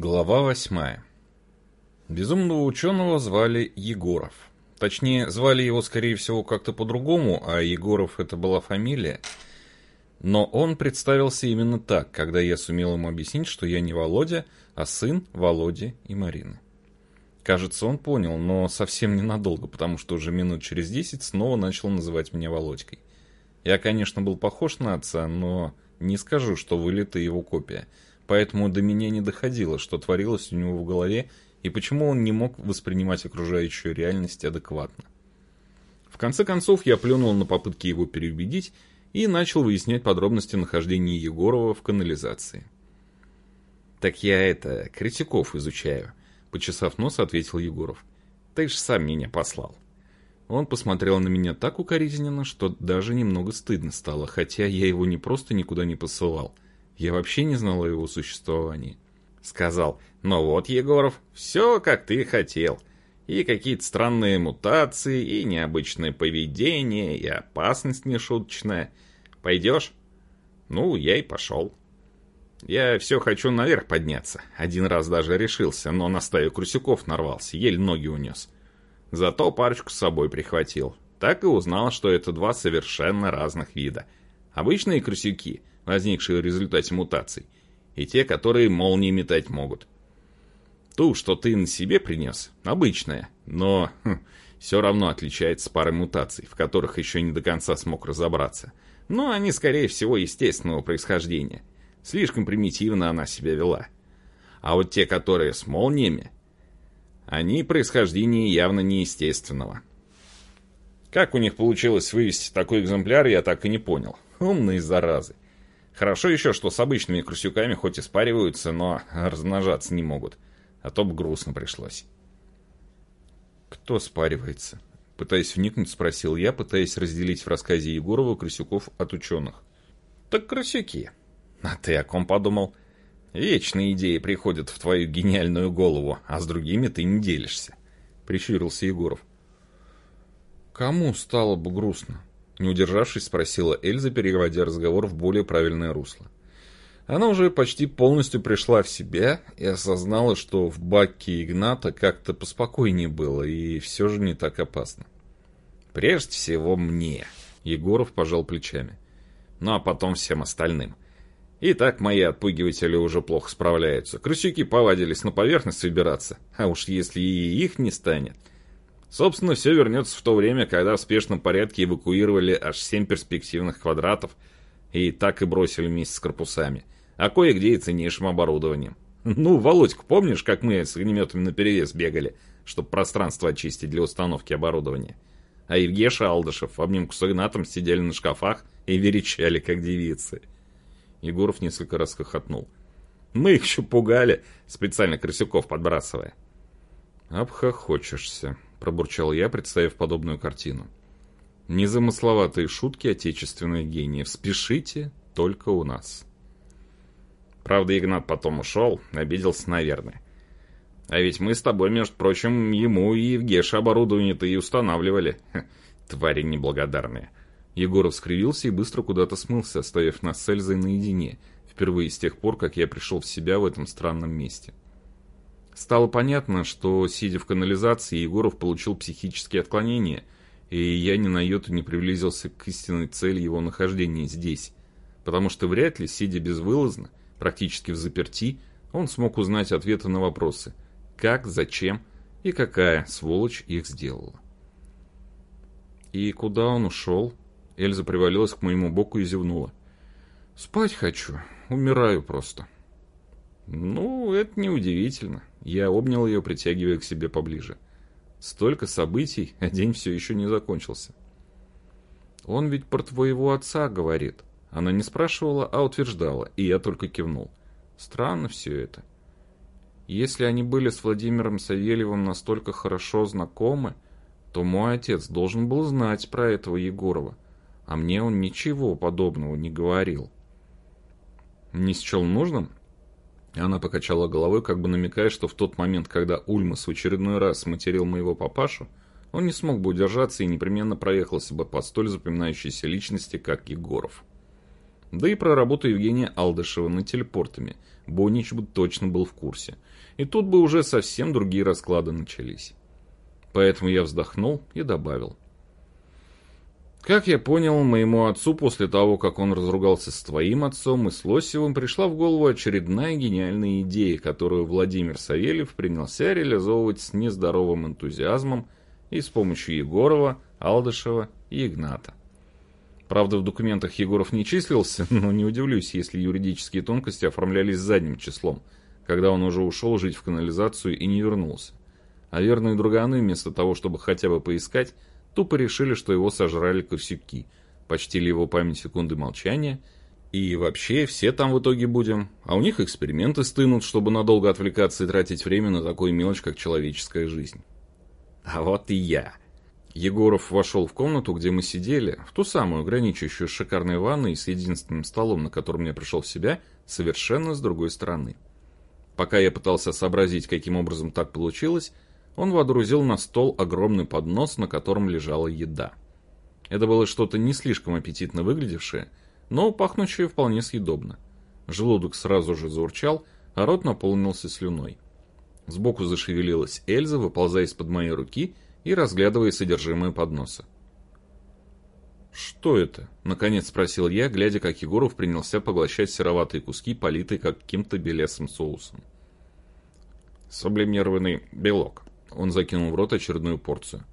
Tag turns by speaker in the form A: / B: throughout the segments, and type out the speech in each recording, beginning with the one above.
A: Глава восьмая. Безумного ученого звали Егоров. Точнее, звали его, скорее всего, как-то по-другому, а Егоров это была фамилия. Но он представился именно так, когда я сумел ему объяснить, что я не Володя, а сын Володи и Марины. Кажется, он понял, но совсем ненадолго, потому что уже минут через десять снова начал называть меня Володькой. Я, конечно, был похож на отца, но не скажу, что вылитая его копия – поэтому до меня не доходило, что творилось у него в голове и почему он не мог воспринимать окружающую реальность адекватно. В конце концов, я плюнул на попытки его переубедить и начал выяснять подробности нахождения Егорова в канализации. «Так я это, Критиков изучаю», — почесав нос, ответил Егоров. «Ты ж сам меня послал». Он посмотрел на меня так укоризненно, что даже немного стыдно стало, хотя я его не просто никуда не посылал — я вообще не знал о его существовании. Сказал, ну вот, Егоров, все как ты хотел. И какие-то странные мутации, и необычное поведение, и опасность нешуточная. Пойдешь? Ну, я и пошел. Я все хочу наверх подняться. Один раз даже решился, но на стаю крысюков нарвался, еле ноги унес. Зато парочку с собой прихватил. Так и узнал, что это два совершенно разных вида. Обычные крысюки возникшие в результате мутаций, и те, которые молнии метать могут. Ту, что ты на себе принес, обычная, но хм, все равно отличается парой мутаций, в которых еще не до конца смог разобраться. Но они, скорее всего, естественного происхождения. Слишком примитивно она себя вела. А вот те, которые с молниями, они происхождения явно неестественного. Как у них получилось вывести такой экземпляр, я так и не понял. Умные заразы. Хорошо еще, что с обычными крысюками хоть и спариваются, но размножаться не могут. А то бы грустно пришлось. «Кто спаривается?» Пытаясь вникнуть, спросил я, пытаясь разделить в рассказе Егорова крысюков от ученых. «Так крысюки. А ты о ком подумал? Вечные идеи приходят в твою гениальную голову, а с другими ты не делишься», — прищурился Егоров. «Кому стало бы грустно?» Не удержавшись, спросила Эльза, переводя разговор в более правильное русло. Она уже почти полностью пришла в себя и осознала, что в баке Игната как-то поспокойнее было и все же не так опасно. «Прежде всего мне», — Егоров пожал плечами. «Ну а потом всем остальным. И так мои отпугиватели уже плохо справляются. Крысюки повадились на поверхность выбираться, а уж если и их не станет...» Собственно, все вернется в то время, когда в спешном порядке эвакуировали аж семь перспективных квадратов и так и бросили вместе с корпусами, а кое-где и ценнейшим оборудованием. Ну, Володьку, помнишь, как мы с огнеметами наперевес бегали, чтобы пространство очистить для установки оборудования? А Евгеша Алдышев в обнимку с Игнатом сидели на шкафах и верещали, как девицы. Егоров несколько раз хохотнул. Мы их еще пугали, специально крысюков подбрасывая. «Обхохочешься», — пробурчал я, представив подобную картину. «Незамысловатые шутки отечественных гениев. Спешите только у нас».
B: Правда, Игнат потом ушел, обиделся, наверное. А ведь мы с тобой, между прочим, ему и Евгеша оборудование-то и устанавливали. Ха, твари неблагодарные.
A: Егоров скривился и быстро куда-то смылся, оставив нас с Эльзой наедине, впервые с тех пор, как я пришел в себя в этом странном месте. Стало понятно, что, сидя в канализации, Егоров получил психические отклонения, и я ни на йоту не приблизился к истинной цели его нахождения здесь, потому что вряд ли, сидя безвылазно, практически в заперти, он смог узнать ответы на вопросы «как», «зачем» и какая сволочь их сделала. «И куда он ушел?» Эльза привалилась к моему боку и зевнула. «Спать хочу, умираю просто». «Ну, это неудивительно. Я обнял ее, притягивая к себе поближе. Столько событий, а день все еще не закончился. «Он ведь про твоего отца говорит». Она не спрашивала, а утверждала, и я только кивнул. Странно все это. Если они были с Владимиром Савельевым настолько хорошо знакомы, то мой отец должен был знать про этого Егорова, а мне он ничего подобного не говорил. Не счел нужным? Она покачала головой, как бы намекая, что в тот момент, когда Ульмас в очередной раз материл моего папашу, он не смог бы удержаться и непременно проехался бы по столь запоминающейся личности, как Егоров. Да и про работу Евгения Алдышева над телепортами Бонич бы точно был в курсе. И тут бы уже совсем другие расклады начались. Поэтому я вздохнул и добавил. Как я понял, моему отцу после того, как он разругался с твоим отцом и с Лосевым, пришла в голову очередная гениальная идея, которую Владимир Савельев принялся реализовывать с нездоровым энтузиазмом и с помощью Егорова, Алдышева и Игната. Правда, в документах Егоров не числился, но не удивлюсь, если юридические тонкости оформлялись задним числом, когда он уже ушел жить в канализацию и не вернулся. А верные друганы, вместо того, чтобы хотя бы поискать, тупо решили, что его сожрали корсюки, почтили его память секунды молчания, и вообще все там в итоге будем, а у них эксперименты стынут, чтобы надолго отвлекаться и тратить время на такую мелочь, как человеческая жизнь. А вот и я. Егоров вошел в комнату, где мы сидели, в ту самую, граничащую с шикарной ванной с единственным столом, на котором я пришел в себя, совершенно с другой стороны. Пока я пытался сообразить, каким образом так получилось, он водрузил на стол огромный поднос, на котором лежала еда. Это было что-то не слишком аппетитно выглядевшее, но пахнущее вполне съедобно. Желудок сразу же заурчал, а рот наполнился слюной. Сбоку зашевелилась Эльза, выползая из-под моей руки и разглядывая содержимое подноса. «Что это?» — наконец спросил я, глядя, как Егоров принялся поглощать сероватые куски, политые каким-то белесым соусом.
B: «Сублимированный белок», он закинул в рот очередную порцию.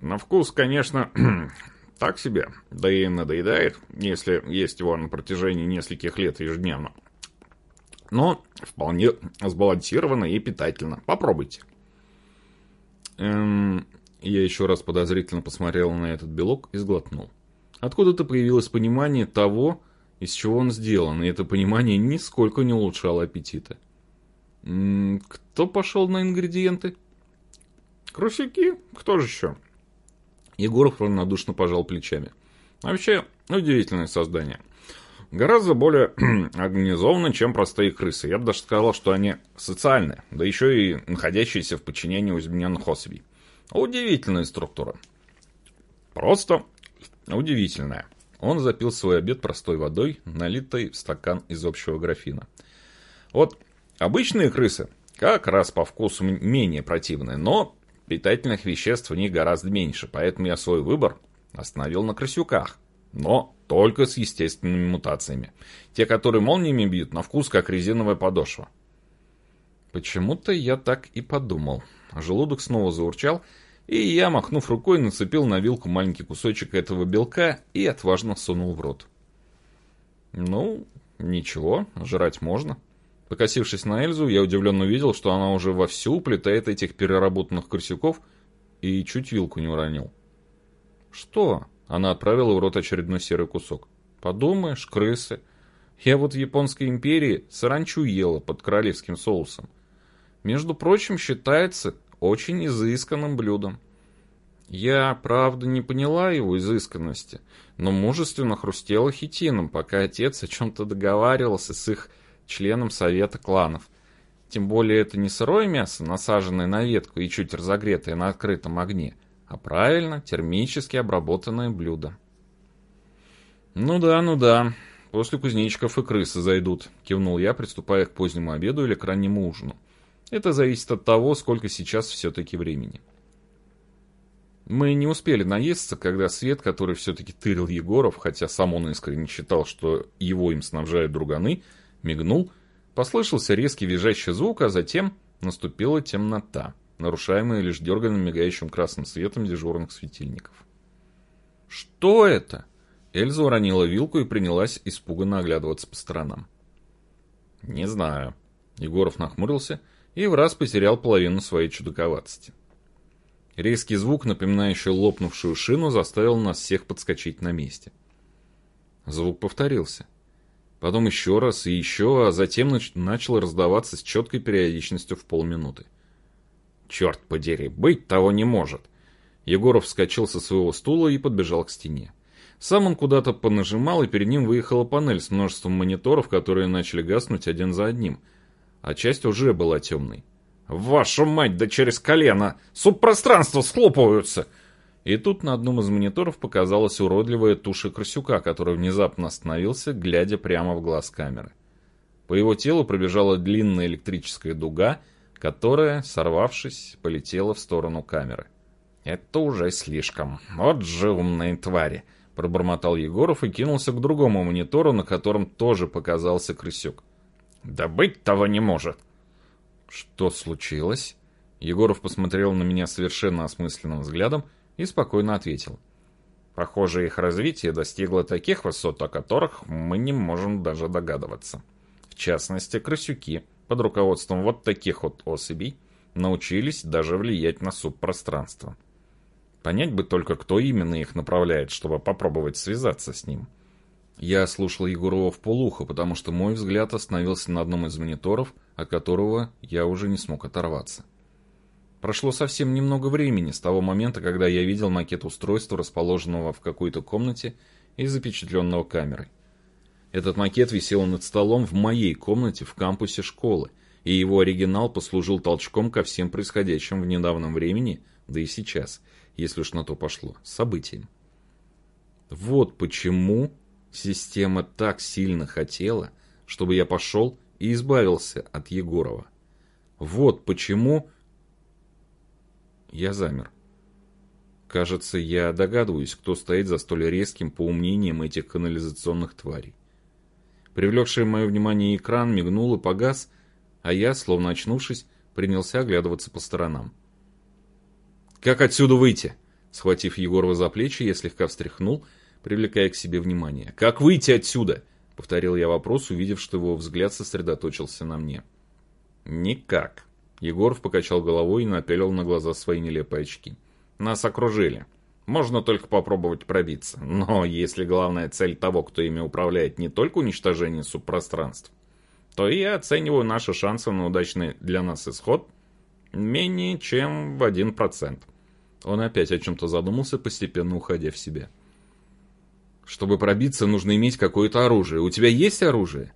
B: На вкус, конечно, так себе, да и надоедает, если есть его на протяжении нескольких лет ежедневно. Но вполне сбалансированно и питательно. Попробуйте.
A: Эм, я еще раз подозрительно посмотрел на этот белок и сглотнул. Откуда-то появилось понимание того, из чего он сделан, и это понимание нисколько не улучшало аппетита. М -м, кто пошел на ингредиенты?
B: Крусяки? Кто же еще?
A: Егоров равнодушно пожал плечами.
B: А вообще, удивительное создание. Гораздо более организованно, чем простые крысы. Я бы даже сказал, что они социальные, да еще и находящиеся в подчинении у измененных особей. Удивительная структура. Просто удивительная.
A: Он запил свой обед простой водой, налитой в стакан из общего графина.
B: Вот обычные крысы как раз по вкусу менее противные, но Питательных веществ в них гораздо меньше, поэтому я свой выбор остановил на крысюках. Но только с естественными мутациями. Те, которые молниями бьют, на вкус как резиновая подошва.
A: Почему-то я так и подумал. Желудок снова заурчал, и я, махнув рукой, нацепил на вилку маленький кусочек этого белка и отважно сунул в рот. Ну, ничего, жрать можно. Покосившись на Эльзу, я удивленно увидел, что она уже вовсю уплетает этих переработанных крысюков и чуть вилку не уронил. «Что?» — она отправила в рот очередной серый кусок. «Подумаешь, крысы. Я вот в Японской империи саранчу ела под королевским соусом. Между прочим, считается очень изысканным блюдом. Я, правда, не поняла его изысканности, но мужественно хрустела хитином, пока отец о чем-то договаривался с их членом совета кланов. Тем более это не сырое мясо, насаженное на ветку и чуть разогретое на открытом огне, а правильно термически обработанное блюдо. «Ну да, ну да, после кузнечиков и крысы зайдут», — кивнул я, приступая к позднему обеду или к раннему ужину. Это зависит от того, сколько сейчас все-таки времени. Мы не успели наесться, когда свет, который все-таки тырил Егоров, хотя сам он искренне считал, что его им снабжают друганы, — мигнул, послышался резкий визжащий звук, а затем наступила темнота, нарушаемая лишь дерганным мигающим красным светом дежурных светильников. «Что это?» Эльза уронила вилку и принялась испуганно оглядываться по сторонам.
B: «Не знаю».
A: Егоров нахмурился и в раз потерял половину своей чудаковатости. Резкий звук, напоминающий лопнувшую шину, заставил нас всех подскочить на месте. Звук повторился. Потом еще раз и еще, а затем начал раздаваться с четкой периодичностью в полминуты.
B: «Черт подери, быть того не может!»
A: Егоров вскочил со своего стула и подбежал к стене. Сам он куда-то понажимал, и перед ним выехала панель с множеством мониторов, которые начали гаснуть один за одним. А часть уже была темной.
B: «Вашу мать, да через колено! Субпространства схлопываются!»
A: И тут на одном из мониторов показалась уродливая туша крысюка, который внезапно остановился, глядя прямо в глаз камеры. По его телу пробежала длинная электрическая дуга, которая, сорвавшись, полетела в сторону камеры. «Это уже слишком. Вот же умные твари!» – пробормотал Егоров и кинулся к другому монитору, на котором тоже показался крысюк. «Да быть того не может!» «Что случилось?» Егоров посмотрел на меня совершенно осмысленным взглядом и спокойно ответил. «Похоже, их развитие достигло таких высот, о которых мы не можем даже догадываться. В частности, крысюки под руководством вот таких вот особей научились даже влиять на субпространство. Понять бы только, кто именно их направляет, чтобы попробовать связаться с ним». Я слушал Егорова в полухо, потому что мой взгляд остановился на одном из мониторов, от которого я уже не смог оторваться. Прошло совсем немного времени с того момента, когда я видел макет устройства, расположенного в какой-то комнате и запечатленного камерой. Этот макет висел над столом в моей комнате в кампусе школы, и его оригинал послужил толчком ко всем происходящим в недавнем времени, да и сейчас, если уж на то пошло, событиям. Вот почему система так сильно хотела, чтобы я пошел и избавился от Егорова. Вот почему я замер. Кажется, я догадываюсь, кто стоит за столь резким поумнением этих канализационных тварей. Привлекший мое внимание экран мигнул и погас, а я, словно очнувшись, принялся оглядываться по сторонам. «Как отсюда выйти?» Схватив Егорова за плечи, я слегка встряхнул, привлекая к себе внимание. «Как выйти отсюда?» — повторил я вопрос, увидев, что его взгляд сосредоточился на мне. «Никак», Егоров покачал головой и напялил на глаза свои нелепые очки. «Нас окружили. Можно только попробовать пробиться. Но если главная цель того, кто ими управляет, не только уничтожение субпространств, то я оцениваю наши шансы на удачный для нас исход менее чем в один процент». Он опять о чем-то задумался, постепенно уходя в себя. «Чтобы пробиться, нужно иметь какое-то оружие. У тебя есть оружие?»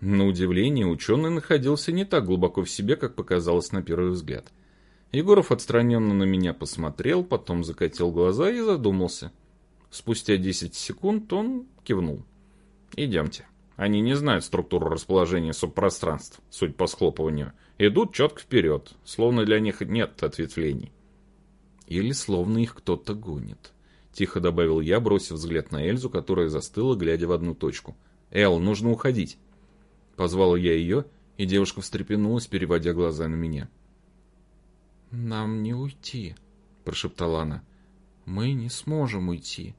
A: На удивление, ученый находился не так глубоко в себе, как показалось на первый взгляд. Егоров отстраненно на меня посмотрел, потом закатил глаза и задумался. Спустя 10 секунд он кивнул. «Идемте. Они не знают структуру расположения субпространств, суть по схлопыванию. Идут четко вперед, словно для них нет ответвлений». «Или словно их кто-то гонит», — тихо добавил я, бросив взгляд на Эльзу, которая застыла, глядя в одну точку. «Эл, нужно уходить». Позвал я ее, и девушка встрепенулась, переводя глаза на меня. «Нам не уйти», — прошептала она. «Мы не сможем уйти».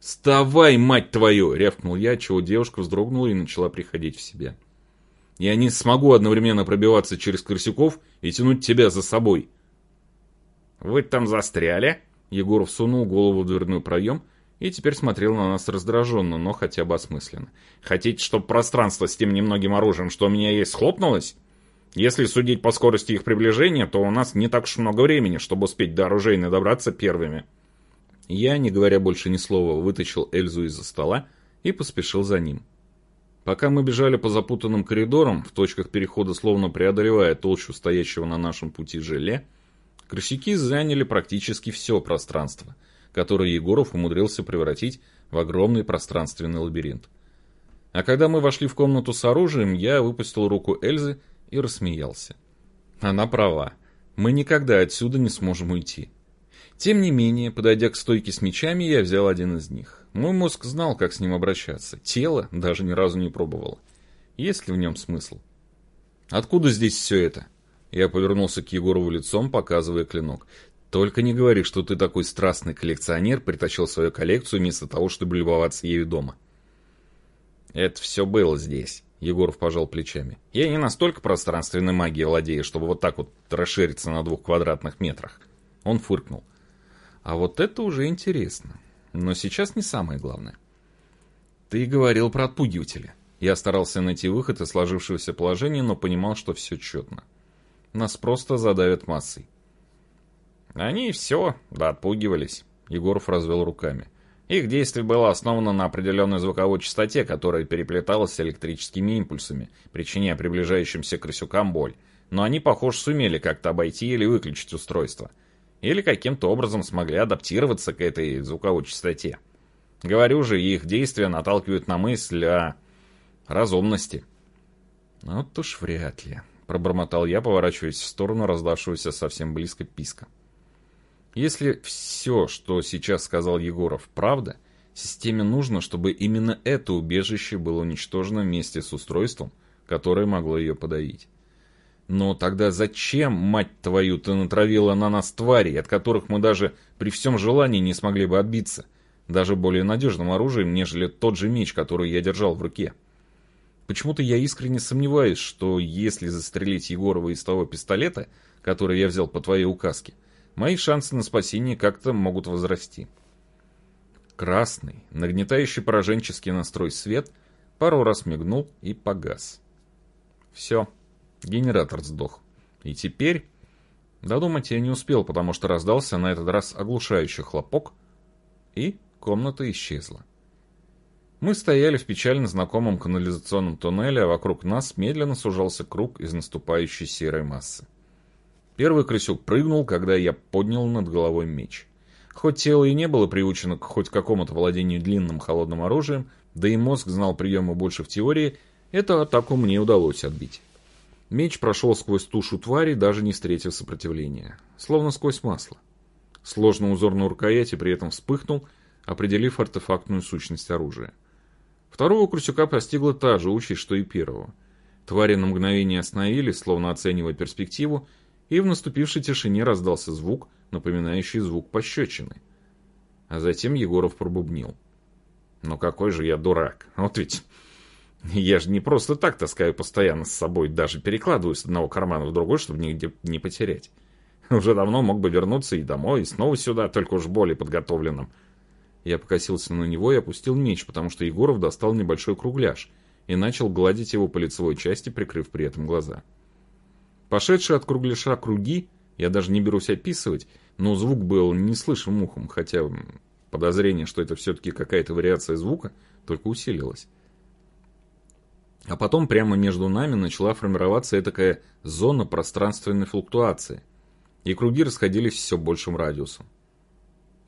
A: «Вставай, мать твою!» — рявкнул я, чего девушка вздрогнула и начала приходить в себя. «Я не смогу одновременно пробиваться через крысюков и тянуть тебя за собой».
B: «Вы там застряли?»
A: Егоров сунул голову в дверной проем и теперь смотрел на нас раздраженно, но хотя бы осмысленно.
B: «Хотите, чтобы пространство с тем немногим оружием, что у меня есть, схлопнулось? Если судить по скорости их приближения, то у нас не так уж много времени, чтобы успеть до оружейной добраться первыми».
A: Я, не говоря больше ни слова, вытащил Эльзу из-за стола и поспешил за ним. Пока мы бежали по запутанным коридорам, в точках перехода словно преодолевая толщу стоящего на нашем пути желе, крысяки заняли практически все пространство – который Егоров умудрился превратить в огромный пространственный лабиринт. А когда мы вошли в комнату с оружием, я выпустил руку Эльзы и рассмеялся. Она права. Мы никогда отсюда не сможем уйти. Тем не менее, подойдя к стойке с мечами, я взял один из них. Мой мозг знал, как с ним обращаться. Тело даже ни разу не пробовало. Есть ли в нем смысл? Откуда здесь все это? Я повернулся к Егорову лицом, показывая клинок. Только не говори, что ты такой страстный коллекционер притащил свою коллекцию вместо того, чтобы любоваться ею дома.
B: Это все было здесь. Егоров пожал плечами. Я не настолько пространственной магией владею, чтобы вот так вот расшириться на двух квадратных метрах.
A: Он фыркнул. А вот это уже интересно. Но сейчас не самое главное. Ты говорил про отпугивателя. Я старался найти выход из сложившегося положения, но понимал, что все четно. Нас просто задавят массой.
B: Они все, да отпугивались. Егоров развел руками. Их действие было основано на определенной звуковой частоте, которая переплеталась с электрическими импульсами, причиняя приближающимся крысюкам боль. Но они, похоже, сумели как-то обойти или выключить устройство. Или каким-то образом смогли адаптироваться к этой звуковой частоте. Говорю же, их действия наталкивают на мысль о разумности.
A: Вот уж вряд ли, пробормотал я, поворачиваясь в сторону раздавшегося совсем близко писка. Если все, что сейчас сказал Егоров, правда, системе нужно, чтобы именно это убежище было уничтожено вместе с устройством, которое могло ее подавить. Но тогда зачем, мать твою, ты натравила на нас тварей, от которых мы даже при всем желании не смогли бы отбиться, даже более надежным оружием, нежели тот же меч, который я держал в руке? Почему-то я искренне сомневаюсь, что если застрелить Егорова из того пистолета, который я взял по твоей указке, мои шансы на спасение как-то могут возрасти. Красный, нагнетающий пораженческий настрой свет пару раз мигнул и погас. Все. Генератор сдох. И теперь... Додумать я не успел, потому что раздался на этот раз оглушающий хлопок, и комната исчезла. Мы стояли в печально знакомом канализационном туннеле, а вокруг нас медленно сужался круг из наступающей серой массы. Первый крысюк прыгнул, когда я поднял над головой меч. Хоть тело и не было приучено к хоть какому-то владению длинным холодным оружием, да и мозг знал приемы больше в теории, эту атаку мне удалось отбить. Меч прошел сквозь тушу твари, даже не встретив сопротивления. Словно сквозь масло. Сложный узор на рукояти при этом вспыхнул, определив артефактную сущность оружия. Второго крысюка постигла та же участь, что и первого. Твари на мгновение остановились, словно оценивая перспективу, и в наступившей тишине раздался звук, напоминающий звук пощечины. А затем Егоров пробубнил. «Ну какой же я дурак! Вот ведь я же не просто так таскаю постоянно с собой, даже перекладываю с одного кармана в другой, чтобы нигде не потерять. Уже давно мог бы вернуться и домой, и снова сюда, только уж более подготовленным. Я покосился на него и опустил меч, потому что Егоров достал небольшой кругляш и начал гладить его по лицевой части, прикрыв при этом глаза. Пошедшие от кругляша круги, я даже не берусь описывать, но звук был не слышим ухом, хотя подозрение, что это все-таки какая-то вариация звука, только усилилось. А потом прямо между нами начала формироваться такая зона пространственной флуктуации, и круги расходились все большим радиусом.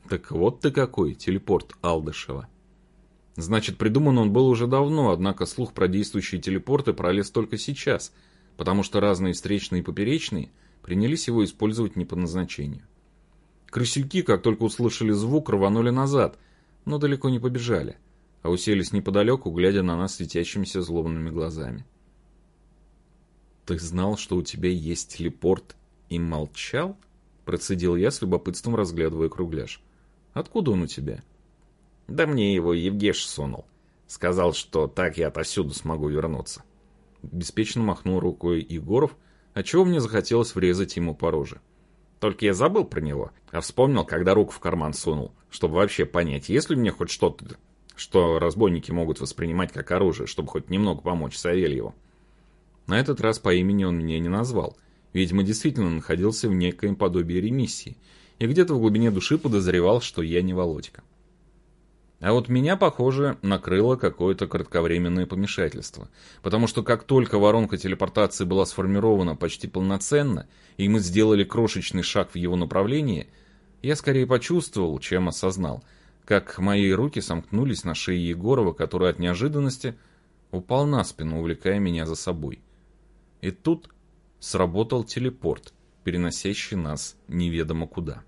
A: Так вот ты какой, телепорт Алдышева. Значит, придуман он был уже давно, однако слух про действующие телепорты пролез только сейчас, потому что разные встречные и поперечные принялись его использовать не по назначению. Крысюки, как только услышали звук, рванули назад, но далеко не побежали – а уселись неподалеку, глядя на нас светящимися злобными глазами. «Ты знал, что у тебя есть телепорт и молчал?» Процедил я с любопытством, разглядывая кругляш. «Откуда он у тебя?»
B: «Да мне его Евгеш сунул. Сказал, что так я отовсюду смогу вернуться».
A: Беспечно махнул рукой Егоров, отчего мне захотелось врезать ему по роже.
B: Только я забыл про него, а вспомнил, когда руку в карман сунул, чтобы вообще понять, есть ли мне хоть что-то что разбойники могут воспринимать как оружие, чтобы хоть немного помочь Савельеву.
A: На этот раз по имени он меня не назвал. Видимо, действительно находился в некоем подобии ремиссии, и где-то в глубине души подозревал, что я не Володька. А вот меня, похоже, накрыло какое-то кратковременное помешательство, потому что как только воронка телепортации была сформирована почти полноценно, и мы сделали крошечный шаг в его направлении, я скорее почувствовал, чем осознал – как мои руки сомкнулись на шее Егорова, который от неожиданности упал на спину, увлекая меня за собой. И тут сработал телепорт, переносящий нас неведомо куда.